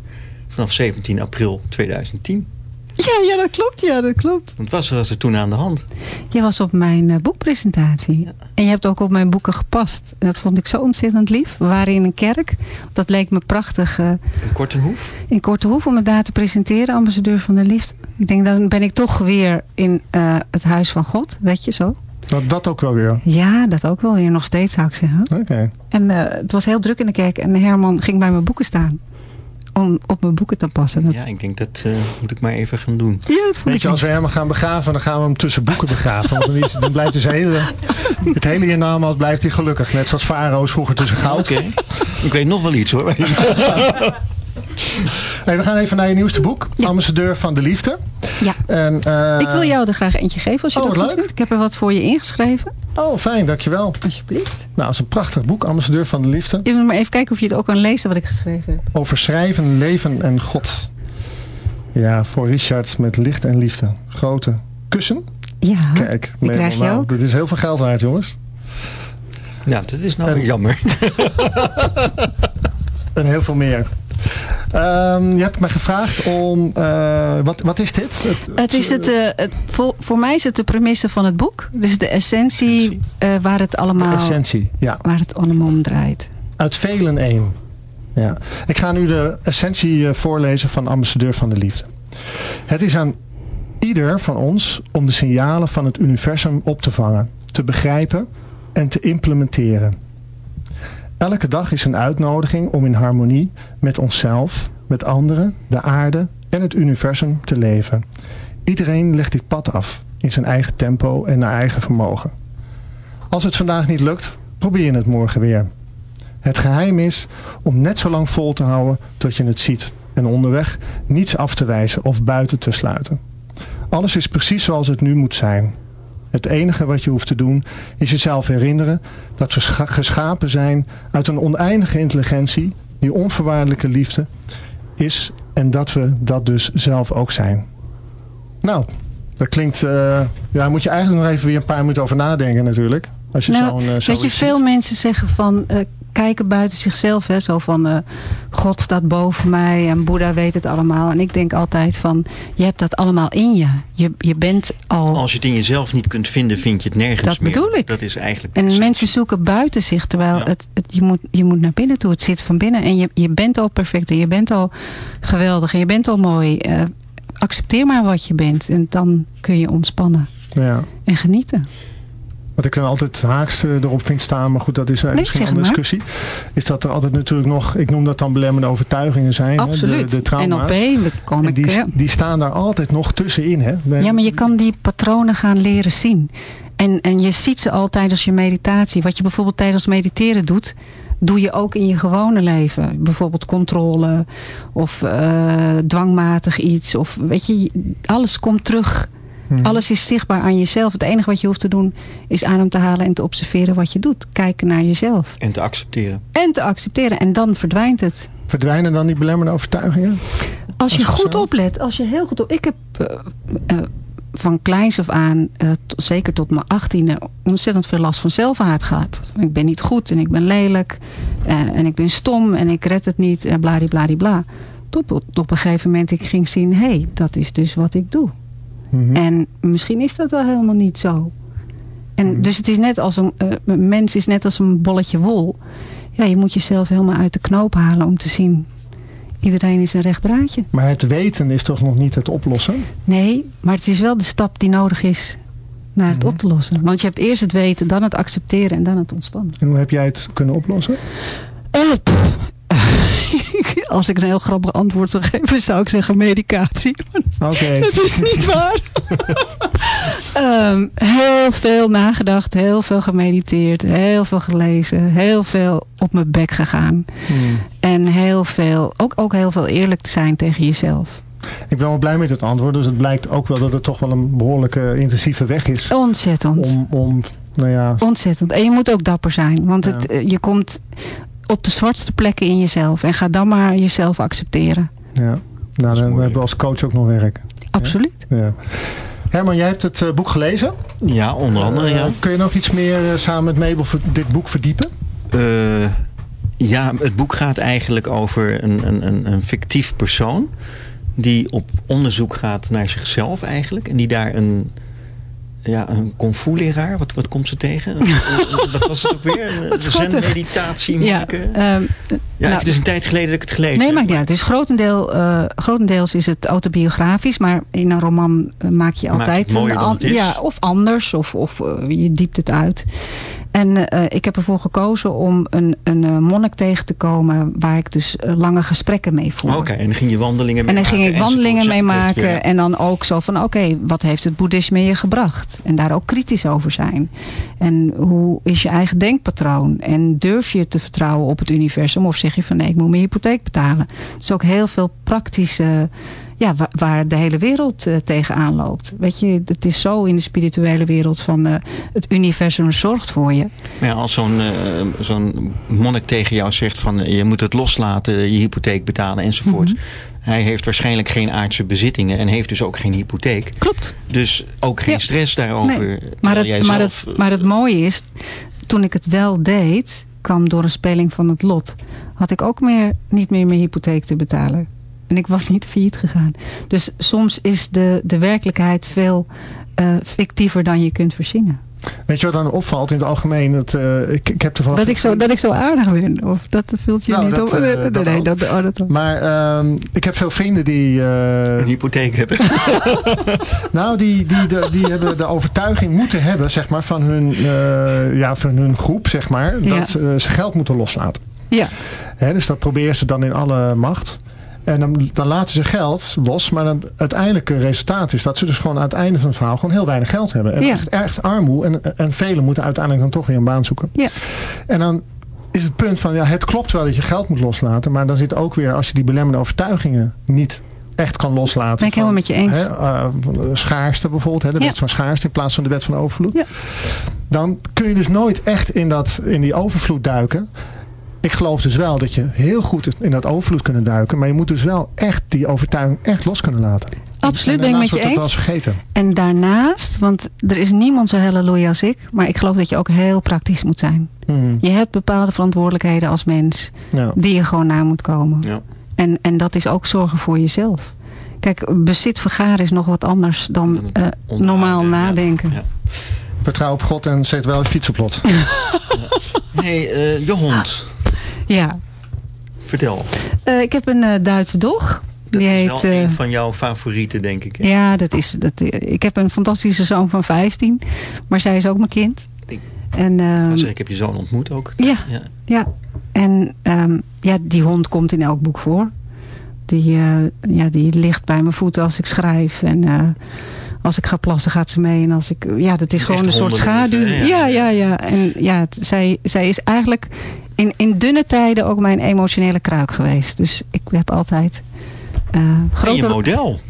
Vanaf 17 april 2010. Ja, ja, dat klopt. Ja, dat klopt. Want wat was er toen aan de hand? Je was op mijn uh, boekpresentatie. Ja. En je hebt ook op mijn boeken gepast. En dat vond ik zo ontzettend lief. We waren in een kerk. Dat leek me prachtig. Uh, in Kortenhoef? In Kortenhoef, om het daar te presenteren. Ambassadeur van de Liefde. Ik denk, dan ben ik toch weer in uh, het Huis van God. Weet je zo? Dat, dat ook wel weer? Ja, dat ook wel weer. Nog steeds zou ik zeggen. Oké. Okay. En het was heel druk in de kerk. En Herman ging bij mijn boeken staan om op mijn boeken te passen. Dat... Ja, ik denk dat uh, moet ik maar even gaan doen. Ja, dat Weet je, als we hem gaan begraven, dan gaan we hem tussen boeken begraven. Want dan, is, dan blijft dus hele, het hele hiernamaals blijft hij gelukkig. Net zoals Faro's vroeger tussen goud. Oké, okay. ik weet nog wel iets hoor. (laughs) hey, we gaan even naar je nieuwste boek. Ja. Ambassadeur van de Liefde. Ja. En, uh... Ik wil jou er graag eentje geven als je oh, dat leuk. vindt. Ik heb er wat voor je ingeschreven. Oh, fijn, dankjewel. Alsjeblieft. Nou, dat is een prachtig boek, Ambassadeur van de Liefde. Je moet maar even kijken of je het ook kan lezen wat ik geschreven heb. Over schrijven, leven en God. Ja, voor Richard met licht en liefde. Grote kussen. Ja, Kijk, die krijg je nou, ook. Dit is heel veel geld waard, jongens. Nou, dat is nou en, jammer. (laughs) en heel veel meer. Um, je hebt me gevraagd om... Uh, wat, wat is dit? Het, het is het, uh, het, voor, voor mij is het de premisse van het boek. Dus de essentie uh, waar het allemaal... De essentie, ja. Waar het allemaal om draait. Uit velen één. Ja. Ik ga nu de essentie voorlezen van Ambassadeur van de Liefde. Het is aan ieder van ons om de signalen van het universum op te vangen, te begrijpen en te implementeren. Elke dag is een uitnodiging om in harmonie met onszelf, met anderen, de aarde en het universum te leven. Iedereen legt dit pad af, in zijn eigen tempo en naar eigen vermogen. Als het vandaag niet lukt, probeer je het morgen weer. Het geheim is om net zo lang vol te houden tot je het ziet en onderweg niets af te wijzen of buiten te sluiten. Alles is precies zoals het nu moet zijn. Het enige wat je hoeft te doen is jezelf herinneren dat we geschapen zijn uit een oneindige intelligentie die onvoorwaardelijke liefde is en dat we dat dus zelf ook zijn. Nou, dat klinkt... Uh, ja, moet je eigenlijk nog even weer een paar minuten over nadenken natuurlijk. Als je nou, zo'n uh, Weet je, veel mensen zeggen van... Uh, kijken buiten zichzelf. Hè? Zo van, uh, God staat boven mij en Boeddha weet het allemaal. En ik denk altijd van, je hebt dat allemaal in je. Je, je bent al... Als je het in jezelf niet kunt vinden, vind je het nergens dat meer. Dat bedoel ik. Dat is eigenlijk... En mensen zoeken buiten zich, terwijl ja. het, het, je, moet, je moet naar binnen toe. Het zit van binnen en je, je bent al perfect en je bent al geweldig en je bent al mooi. Uh, accepteer maar wat je bent en dan kun je ontspannen ja. en genieten. Wat ik dan altijd haaks erop vind staan, maar goed, dat is nee, misschien een andere discussie. Is dat er altijd natuurlijk nog, ik noem dat dan belemmerende overtuigingen zijn. Absoluut. Hè, de, de trauma's. NLP, we komen die, die staan daar altijd nog tussenin. Hè? Ja, maar je kan die patronen gaan leren zien. En, en je ziet ze al tijdens je meditatie. Wat je bijvoorbeeld tijdens mediteren doet. doe je ook in je gewone leven. Bijvoorbeeld controle of uh, dwangmatig iets. Of weet je, alles komt terug. Hmm. Alles is zichtbaar aan jezelf. Het enige wat je hoeft te doen is adem te halen en te observeren wat je doet. Kijken naar jezelf. En te accepteren. En te accepteren. En dan verdwijnt het. Verdwijnen dan die belemmerende overtuigingen? Als je goed oplet. Als je heel goed op... Ik heb... Uh, van kleins af aan, uh, zeker tot mijn achttiende, ontzettend veel last van zelfhaat gehad. Ik ben niet goed en ik ben lelijk uh, en ik ben stom en ik red het niet en bladibladibla. Tot op een gegeven moment ik ging zien, hé, hey, dat is dus wat ik doe. Mm -hmm. En misschien is dat wel helemaal niet zo. En mm -hmm. Dus het is net als een, uh, een mens is net als een bolletje wol. Ja, je moet jezelf helemaal uit de knoop halen om te zien Iedereen is een recht draadje. Maar het weten is toch nog niet het oplossen? Nee, maar het is wel de stap die nodig is naar het mm -hmm. op te lossen. Want je hebt eerst het weten, dan het accepteren en dan het ontspannen. En hoe heb jij het kunnen oplossen? Uh, (laughs) Als ik een heel grappig antwoord zou geven, zou ik zeggen medicatie. Oké. Okay. (laughs) Dat is niet waar. um, (laughs) heel veel nagedacht, heel veel gemediteerd, heel veel gelezen, heel veel op mijn bek gegaan. Hmm. En heel veel, ook, ook heel veel eerlijk te zijn tegen jezelf. Ik ben wel blij met het antwoord. Dus het blijkt ook wel dat het toch wel een behoorlijke intensieve weg is. Ontzettend. Om, om nou ja... Ontzettend. En je moet ook dapper zijn. Want het, je komt op de zwartste plekken in jezelf. En ga dan maar jezelf accepteren. Ja, nou, dan hebben we als coach ook nog werk. Absoluut. Ja. ja. Herman, jij hebt het uh, boek gelezen. Ja, onder andere, uh, ja. Kun je nog iets meer uh, samen met Mabel dit boek verdiepen? ja, het boek gaat eigenlijk over een, een, een fictief persoon... die op onderzoek gaat naar zichzelf eigenlijk. En die daar een ja, een kung fu leraar. Wat, wat komt ze tegen? (laughs) wat was het ook weer? Een zen-meditatie maken? Ja, um, ja nou, het is een tijd geleden dat ik het gelezen nee, heb. Nee, maar ja, het is grotendeel, uh, grotendeels is het autobiografisch. Maar in een roman uh, maak je altijd... Maak het mooier een, dan het is. Ja, of anders. Of, of uh, je diept het uit. En uh, ik heb ervoor gekozen om een, een uh, monnik tegen te komen... waar ik dus uh, lange gesprekken mee voerde. Oké, okay, en dan ging je wandelingen mee En dan maken, ging ik wandelingen mee maken. En dan ook zo van, oké, okay, wat heeft het boeddhisme je gebracht? En daar ook kritisch over zijn. En hoe is je eigen denkpatroon? En durf je te vertrouwen op het universum? Of zeg je van, nee, ik moet mijn hypotheek betalen? Dus ook heel veel praktische ja, waar, waar, de hele wereld uh, tegenaan loopt. Weet je, het is zo in de spirituele wereld van uh, het universum zorgt voor je. Ja, als zo'n uh, zo'n monnik tegen jou zegt van je moet het loslaten, je hypotheek betalen enzovoort. Mm -hmm. Hij heeft waarschijnlijk geen aardse bezittingen en heeft dus ook geen hypotheek. Klopt. Dus ook geen ja. stress daarover. Nee. Maar, het, maar, het, maar het mooie is, toen ik het wel deed, kwam door een speling van het lot. Had ik ook meer, niet meer mijn hypotheek te betalen. En ik was niet failliet gegaan. Dus soms is de, de werkelijkheid veel uh, fictiever dan je kunt verzinnen. Weet je wat dan opvalt in het algemeen? Dat, uh, ik, ik heb dat, ik zo, dat ik zo aardig ben? Of dat vult je nou, niet dat, op? Uh, nee, dat nee, dat, oh, dat maar uh, ik heb veel vrienden die... Uh, een hypotheek hebben. (laughs) nou, die, die, die hebben de overtuiging moeten hebben zeg maar, van, hun, uh, ja, van hun groep, zeg maar, dat ja. ze geld moeten loslaten. Ja. Hè, dus dat proberen ze dan in alle macht. En dan, dan, laten ze geld los. Maar dan, het uiteindelijke resultaat is dat ze dus gewoon aan het einde van het verhaal gewoon heel weinig geld hebben. En ja. echt, echt armoe. En, en velen moeten uiteindelijk dan toch weer een baan zoeken. Ja. En dan is het punt van, ja, het klopt wel dat je geld moet loslaten. Maar dan zit ook weer, als je die belemmerende overtuigingen niet echt kan loslaten. Ben ik helemaal met je eens. Hè, uh, schaarste bijvoorbeeld, hè, de Ja. wet van schaarste in plaats van de wet van overvloed. Ja. Dan kun je dus nooit echt in, dat, in die overvloed duiken. Ik geloof dus wel dat je heel goed in dat overvloed kunnen duiken. Maar je moet dus wel echt die overtuiging echt los kunnen laten. Absoluut, en ben ik met daarnaast je wordt het wel eens. vergeten. En daarnaast, want er is niemand zo halleluja als ik. Maar ik geloof dat je ook heel praktisch moet zijn. Hmm. Je hebt bepaalde verantwoordelijkheden als mens. Ja. Die je gewoon na moet komen. Ja. En, en dat is ook zorgen voor jezelf. Kijk, bezit vergaren is nog wat anders dan Dan uh, onderhouden, normaal nadenken. Ja. Vertrouw op God en zet wel je fiets op lot. (laughs) hey, uh, je hond. Ja. Vertel. Uh, ik heb een uh, Duitse dog. Dat Die is heet, wel uh, een van jouw favorieten, denk ik. Hè? Ja, dat is, dat, ik heb een fantastische zoon van 15. Maar zij is ook mijn kind. Ik- En, ehm, Zeg, ik heb je zoon ontmoet ook. Ja. ja. Ja, en um, ja, die hond komt in elk boek voor. Die, ja, die ligt bij mijn voeten als ik schrijf. En als ik ga plassen gaat ze mee. En als ik, ja, dat is Echt gewoon een soort schaduw. Ja, ja. ja, ja. En ja, het- zij, zij is eigenlijk in, in dunne tijden ook mijn emotionele kruik geweest. Dus ik heb altijd eh En je grote... model.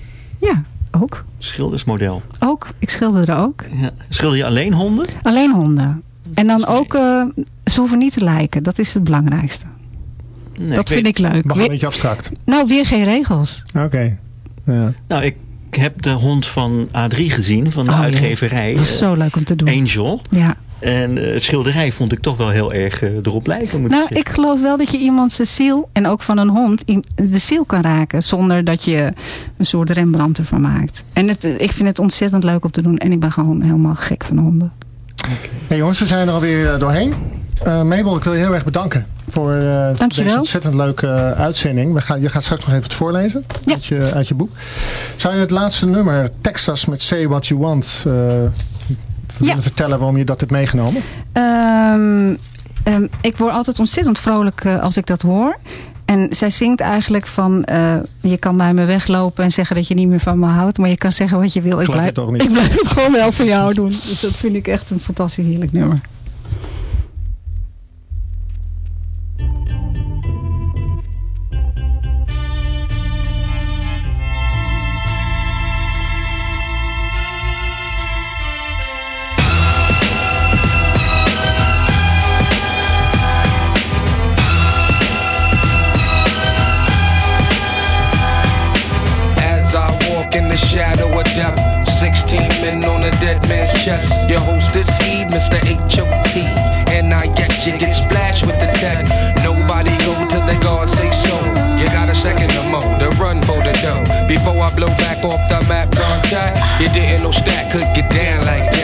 Ja, ook. Schildersmodel. Ook. Ik schilderde ook. Ja. Schilder je alleen honden? Alleen honden. En dan ook, eh, ze hoeven niet te lijken. Dat is het belangrijkste. Nee, dat vind weet- ik leuk. Mag een beetje abstract. nou, weer geen regels. Oké. Ja. Nou, ik heb de hond van A3 gezien, van de Oh, uitgeverij. Dat is eh, zo leuk om te doen. Angel. Ja. En eh, het schilderij vond ik toch wel heel erg eh, erop lijken. Moet Nou, ik ik geloof wel dat je iemand zijn ziel, en ook van een hond, de ziel kan raken. Zonder dat je een soort Rembrandt ervan maakt. En het, eh, ik vind het ontzettend leuk om te doen. En ik ben gewoon helemaal gek van honden. Hey jongens, we zijn er alweer eh, doorheen. Eh Mabel, ik wil je heel erg bedanken voor eh, deze ontzettend leuke eh, uitzending. We gaan, je gaat straks nog even het voorlezen Ja. uit, je, uit je boek. Zou je het laatste nummer, Texas met Say What You Want, willen vertellen waarom je dat hebt meegenomen? Ehm, ehm, ik word altijd ontzettend vrolijk als ik dat hoor. En zij zingt eigenlijk van... je kan bij me weglopen en zeggen dat je niet meer van me houdt. Maar je kan zeggen wat je wil. Ik blijf, je toch niet? (laughs) ik blijf het gewoon wel voor jou doen. Dus dat vind ik echt een fantastisch heerlijk nummer. Your host is he, Mr. H.O.T. And I guess you get splashed with the tech. Run for the dough. Before I blow back off the map contact, you didn't know stack could get down like that.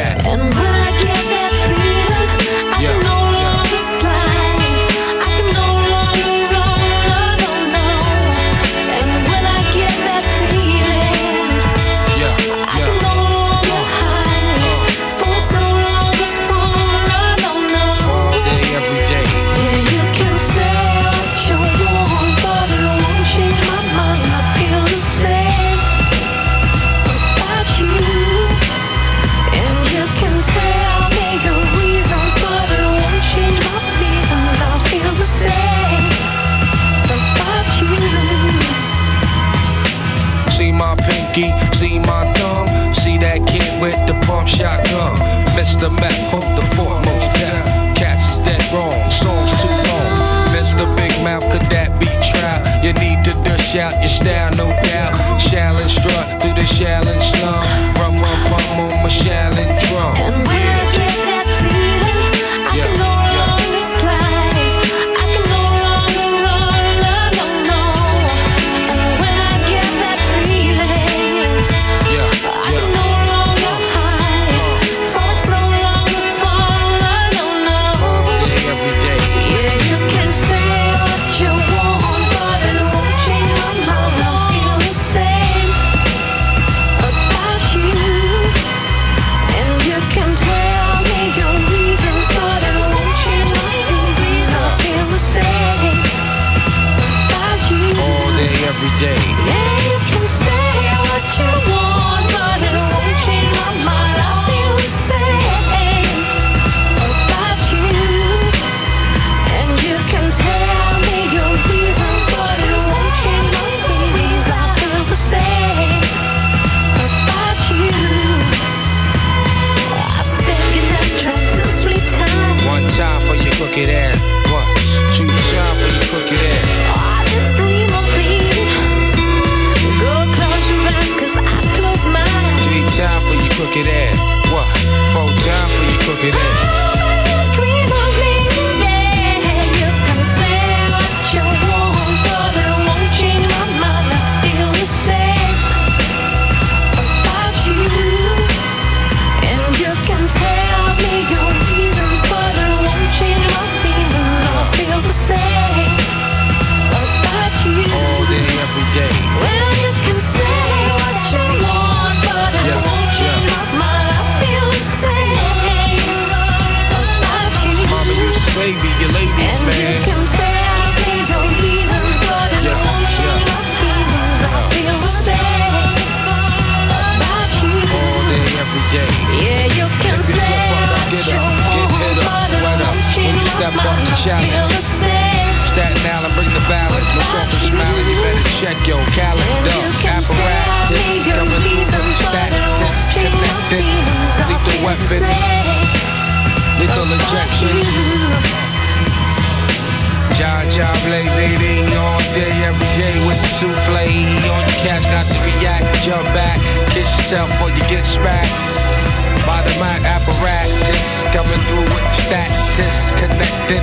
Connected.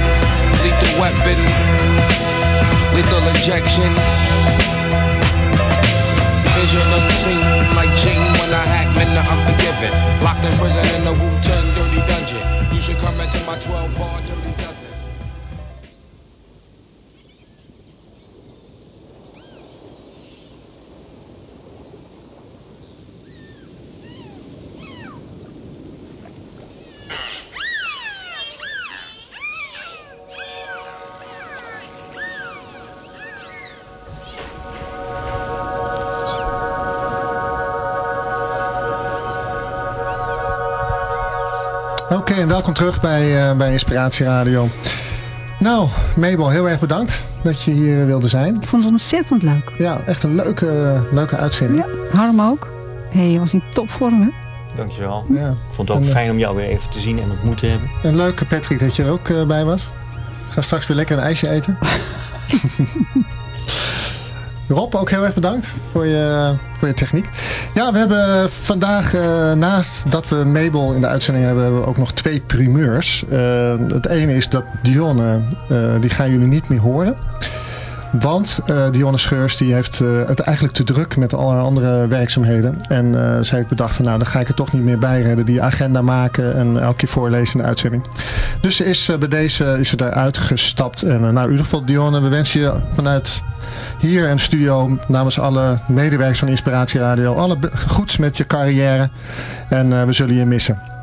Lethal weapon, lethal injection. Vision of the scene like Gene when I hack men the unforgiven. Locked in prison in the Wu-Tang dirty dungeon. You should come into my 12 Oké, en welkom terug bij, eh, bij Inspiratie Radio. Nou, Mabel, heel erg bedankt dat je hier wilde zijn. Ik vond het ontzettend leuk. Ja, echt een leuke, leuke uitzending. Ja, Harm ook. Hé, je was in topvorm, hè? Dankjewel. Ja. Ik vond het ook En, eh, fijn om jou weer even te zien en ontmoet te hebben. En leuke Patrick dat je er ook eh, bij was. Ga straks weer lekker een ijsje eten. (laughs) Rob, ook heel erg bedankt voor je, voor je techniek. Ja, we hebben vandaag, eh, naast dat we Mabel in de uitzending hebben, hebben we ook nog twee primeurs. Eh, het ene is dat Dionne, eh, die gaan jullie niet meer horen. Want eh Dionne Scheurs die heeft eh, het eigenlijk te druk met alle andere werkzaamheden. En eh ze heeft bedacht van nou, dan ga ik er toch niet meer bij redden. Die agenda maken en elke keer voorlezen in de uitzending. Dus ze is, bij deze is ze daaruit gestapt. En nou, in ieder geval Dionne, we wensen je vanuit hier de studio namens alle medewerkers van Inspiratie Radio alle goeds met je carrière. En we zullen je missen.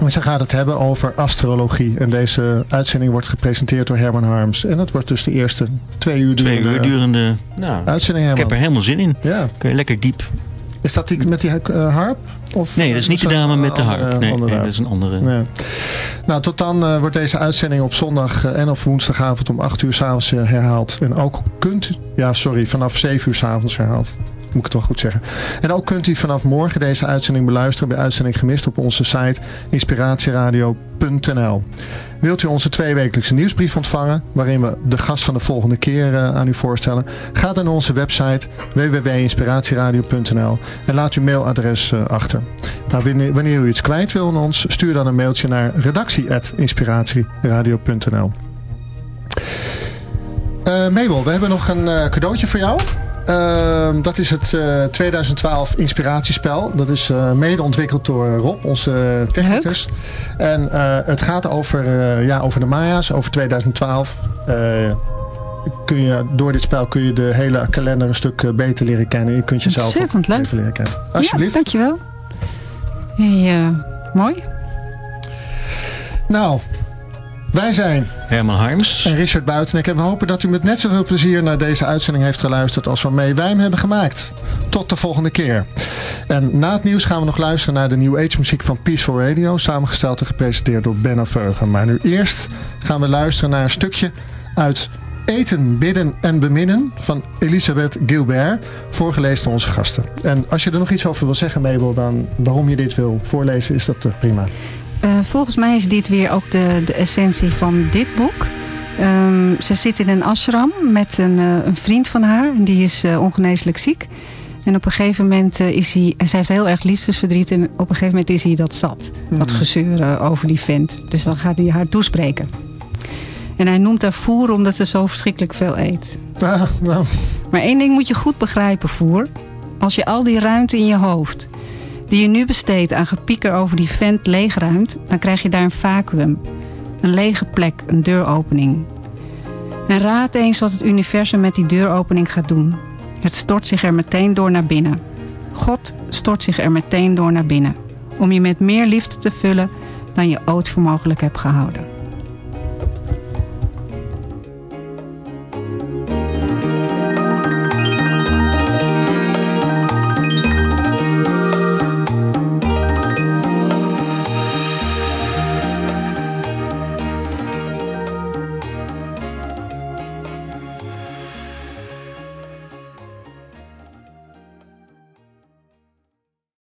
En ze gaat het hebben over astrologie. En deze uitzending wordt gepresenteerd door Herman Harms. En dat wordt dus de eerste twee uur Twee durende uur durende... Nou, uitzending ik heb er helemaal zin in. Ja. Kun je lekker diep. Is dat die met die eh, harp? Of, Nee, dat is niet de dame met de harp. Nee, dat is een andere. Nee. Nou, tot dan eh, wordt deze uitzending op zondag eh, en op woensdagavond om 8 uur s'avonds herhaald. En ook kunt, ja sorry, vanaf 7 uur s'avonds herhaald. Moet ik het toch goed zeggen. En ook kunt u vanaf morgen deze uitzending beluisteren bij Uitzending Gemist op onze site inspiratieradio.nl. Wilt u onze tweewekelijkse nieuwsbrief ontvangen, waarin we de gast van de volgende keer uh, aan u voorstellen? Ga dan naar onze website www.inspiratieradio.nl en laat uw mailadres uh, achter. Nou, wanneer, u iets kwijt wil aan ons, stuur dan een mailtje naar redactie.inspiratieradio.nl uh, Mabel, we hebben nog een cadeautje voor jou. Uh, dat is het uh, 2012 inspiratiespel. Dat is uh, mede ontwikkeld door Rob, onze technicus. Leuk. En het gaat over, ja, over de Maya's, over 2012. Uh, kun je, door dit spel kun je de hele kalender een stuk beter leren kennen. Je kunt jezelf leuk. beter leren kennen. Alsjeblieft. Ja, dankjewel. Uh, mooi. Nou, wij zijn Herman Harms en Richard Buitenek. En we hopen dat u met net zoveel plezier naar deze uitzending heeft geluisterd als waarmee wij hem hebben gemaakt. Tot de volgende keer. En na het nieuws gaan we nog luisteren naar de New Age muziek van Peaceful Radio. Samengesteld en gepresenteerd door Benno Veugen. Maar nu eerst gaan we luisteren naar een stukje uit Eten, Bidden en Beminnen van Elisabeth Gilbert. Voorgelezen door onze gasten. En als je er nog iets over wil zeggen Mabel, dan waarom je dit wil voorlezen is dat uh, prima. Uh, volgens mij is dit weer ook de, de essentie van dit boek. Um, ze zit in een ashram met een, uh, een vriend van haar. En die is uh, ongeneeslijk ziek. En op een gegeven moment is hij... Zij heeft heel erg liefdesverdriet. En op een gegeven moment is hij dat zat. Mm. Wat gezeuren over die vent. Dus dan gaat hij haar toespreken. En hij noemt haar voer omdat ze zo verschrikkelijk veel eet. Ah, nou. Maar één ding moet je goed begrijpen, voer. Als je al die ruimte in je hoofd die je nu besteedt aan gepieker over die vent leegruimt, dan krijg je daar een vacuüm. Een lege plek, een deuropening. En raad eens wat het universum met die deuropening gaat doen. Het stort zich er meteen door naar binnen. God stort zich er meteen door naar binnen. Om je met meer liefde te vullen dan je ooit voor mogelijk hebt gehouden.